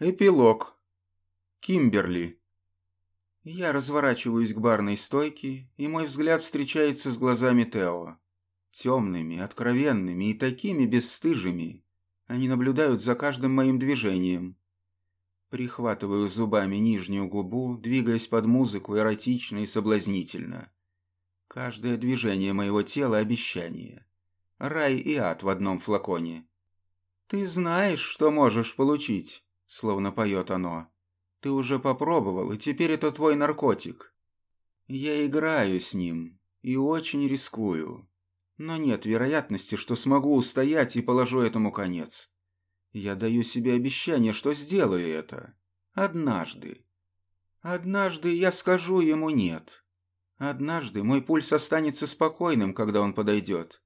Эпилог. Кимберли. Я разворачиваюсь к барной стойке, и мой взгляд встречается с глазами Тео. Темными, откровенными и такими бесстыжими. Они наблюдают за каждым моим движением. Прихватываю зубами нижнюю губу, двигаясь под музыку эротично и соблазнительно. Каждое движение моего тела – обещание. Рай и ад в одном флаконе. Ты знаешь, что можешь получить словно поет оно. Ты уже попробовал, и теперь это твой наркотик. Я играю с ним и очень рискую. Но нет вероятности, что смогу устоять и положу этому конец. Я даю себе обещание, что сделаю это. Однажды. Однажды я скажу ему «нет». Однажды мой пульс останется спокойным, когда он подойдет.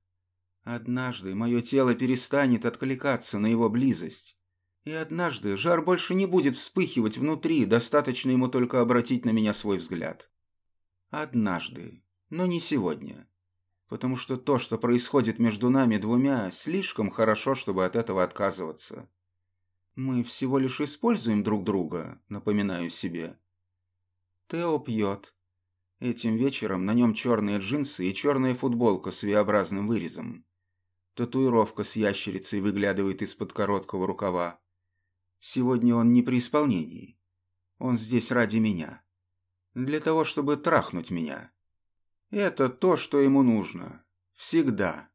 Однажды мое тело перестанет откликаться на его близость. И однажды жар больше не будет вспыхивать внутри, достаточно ему только обратить на меня свой взгляд. Однажды, но не сегодня. Потому что то, что происходит между нами двумя, слишком хорошо, чтобы от этого отказываться. Мы всего лишь используем друг друга, напоминаю себе. Тео пьет. Этим вечером на нем черные джинсы и черная футболка с V-образным вырезом. Татуировка с ящерицей выглядывает из-под короткого рукава. Сегодня он не при исполнении. Он здесь ради меня. Для того, чтобы трахнуть меня. Это то, что ему нужно. Всегда.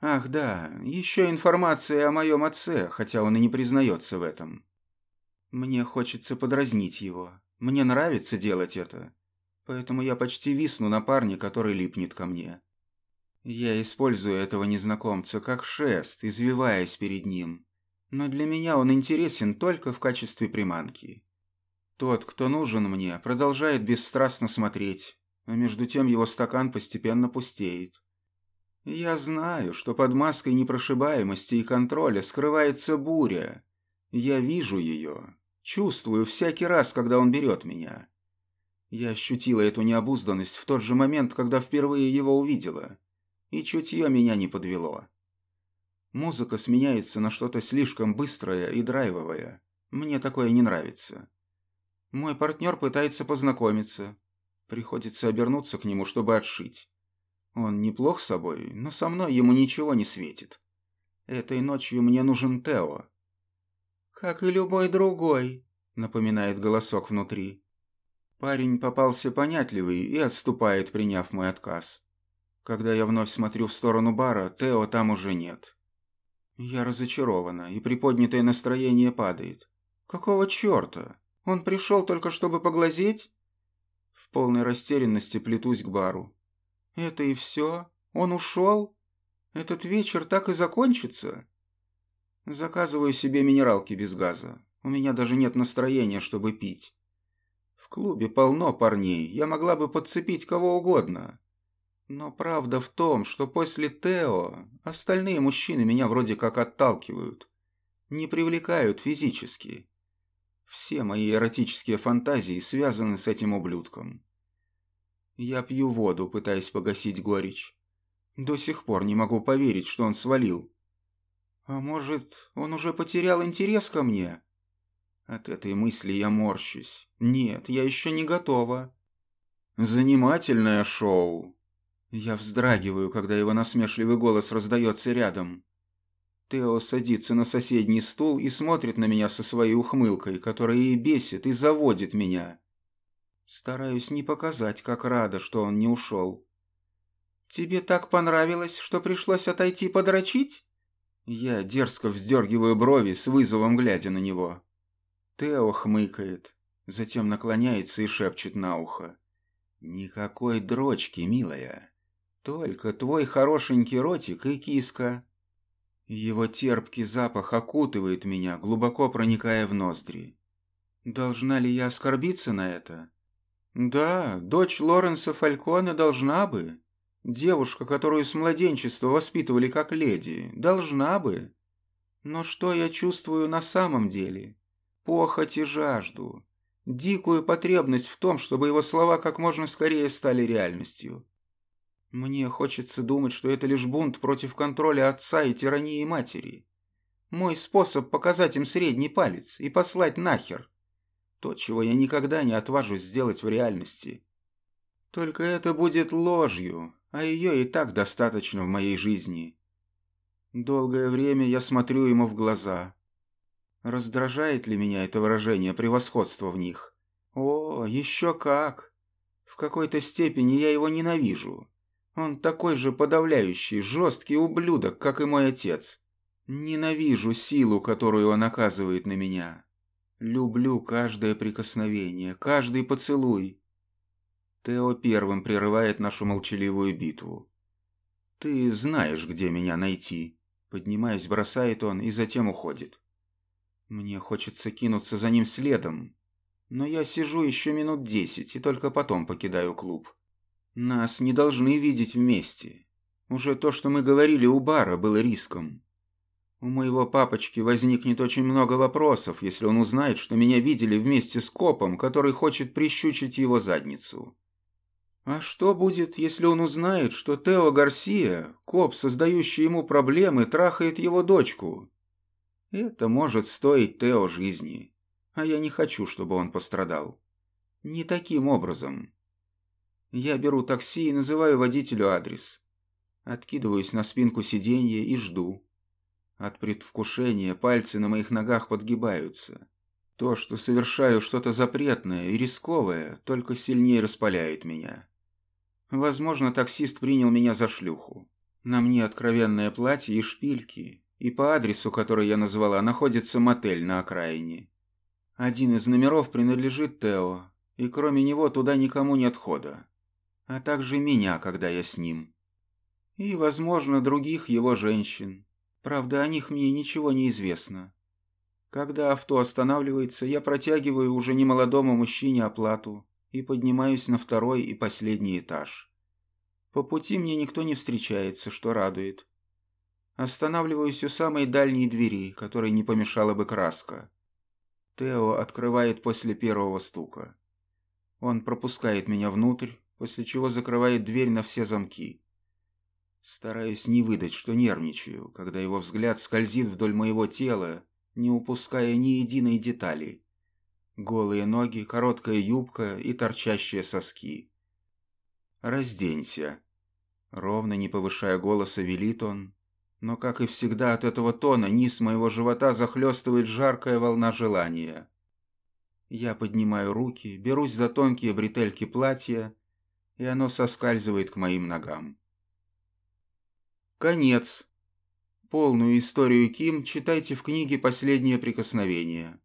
Ах да, еще информация о моем отце, хотя он и не признается в этом. Мне хочется подразнить его. Мне нравится делать это. Поэтому я почти висну на парне, который липнет ко мне. Я использую этого незнакомца как шест, извиваясь перед ним но для меня он интересен только в качестве приманки. Тот, кто нужен мне, продолжает бесстрастно смотреть, а между тем его стакан постепенно пустеет. Я знаю, что под маской непрошибаемости и контроля скрывается буря. Я вижу ее, чувствую всякий раз, когда он берет меня. Я ощутила эту необузданность в тот же момент, когда впервые его увидела, и чутье меня не подвело. Музыка сменяется на что-то слишком быстрое и драйвовое. Мне такое не нравится. Мой партнер пытается познакомиться. Приходится обернуться к нему, чтобы отшить. Он неплох собой, но со мной ему ничего не светит. Этой ночью мне нужен Тео. «Как и любой другой», — напоминает голосок внутри. Парень попался понятливый и отступает, приняв мой отказ. Когда я вновь смотрю в сторону бара, Тео там уже нет. Я разочарована, и приподнятое настроение падает. Какого черта? Он пришел только чтобы поглазеть? В полной растерянности плетусь к бару. Это и все? Он ушел? Этот вечер так и закончится? Заказываю себе минералки без газа. У меня даже нет настроения, чтобы пить. В клубе полно парней, я могла бы подцепить кого угодно. Но правда в том, что после Тео остальные мужчины меня вроде как отталкивают, не привлекают физически. Все мои эротические фантазии связаны с этим ублюдком. Я пью воду, пытаясь погасить горечь. До сих пор не могу поверить, что он свалил. А может, он уже потерял интерес ко мне? От этой мысли я морщусь. Нет, я еще не готова. Занимательное шоу, я вздрагиваю, когда его насмешливый голос раздается рядом. Тео садится на соседний стул и смотрит на меня со своей ухмылкой, которая и бесит, и заводит меня. Стараюсь не показать, как рада, что он не ушел. «Тебе так понравилось, что пришлось отойти подрочить?» Я дерзко вздергиваю брови с вызовом, глядя на него. Тео хмыкает, затем наклоняется и шепчет на ухо. «Никакой дрочки, милая. Только твой хорошенький ротик и киска. Его терпкий запах окутывает меня, глубоко проникая в ноздри. Должна ли я оскорбиться на это? Да, дочь Лоренса Фалькона должна бы. Девушка, которую с младенчества воспитывали как леди, должна бы. Но что я чувствую на самом деле? Похоть и жажду. Дикую потребность в том, чтобы его слова как можно скорее стали реальностью. Мне хочется думать, что это лишь бунт против контроля отца и тирании матери. Мой способ показать им средний палец и послать нахер. То, чего я никогда не отважусь сделать в реальности. Только это будет ложью, а ее и так достаточно в моей жизни. Долгое время я смотрю ему в глаза. Раздражает ли меня это выражение превосходства в них? О, еще как! В какой-то степени я его ненавижу. Он такой же подавляющий, жесткий ублюдок, как и мой отец. Ненавижу силу, которую он оказывает на меня. Люблю каждое прикосновение, каждый поцелуй. Тео первым прерывает нашу молчаливую битву. «Ты знаешь, где меня найти», — поднимаясь, бросает он и затем уходит. Мне хочется кинуться за ним следом, но я сижу еще минут десять и только потом покидаю клуб. Нас не должны видеть вместе. Уже то, что мы говорили у бара, было риском. У моего папочки возникнет очень много вопросов, если он узнает, что меня видели вместе с копом, который хочет прищучить его задницу. А что будет, если он узнает, что Тео Гарсия, коп, создающий ему проблемы, трахает его дочку? Это может стоить Тео жизни, а я не хочу, чтобы он пострадал. Не таким образом. Я беру такси и называю водителю адрес. Откидываюсь на спинку сиденья и жду. От предвкушения пальцы на моих ногах подгибаются. То, что совершаю что-то запретное и рисковое, только сильнее распаляет меня. Возможно, таксист принял меня за шлюху. На мне откровенное платье и шпильки, и по адресу, который я назвала, находится мотель на окраине. Один из номеров принадлежит Тео, и кроме него туда никому нет хода. А также меня, когда я с ним. И, возможно, других его женщин, Правда, о них мне ничего не известно. Когда авто останавливается, я протягиваю уже немолодому мужчине оплату и поднимаюсь на второй и последний этаж. По пути мне никто не встречается, что радует. Останавливаюсь у самой дальней двери, которой не помешала бы краска. Тео открывает после первого стука. Он пропускает меня внутрь, после чего закрывает дверь на все замки. Стараюсь не выдать, что нервничаю, когда его взгляд скользит вдоль моего тела, не упуская ни единой детали. Голые ноги, короткая юбка и торчащие соски. «Разденься!» Ровно не повышая голоса, велит он, но, как и всегда, от этого тона низ моего живота захлестывает жаркая волна желания. Я поднимаю руки, берусь за тонкие бретельки платья, и оно соскальзывает к моим ногам. Конец. Полную историю Ким читайте в книге «Последнее прикосновение».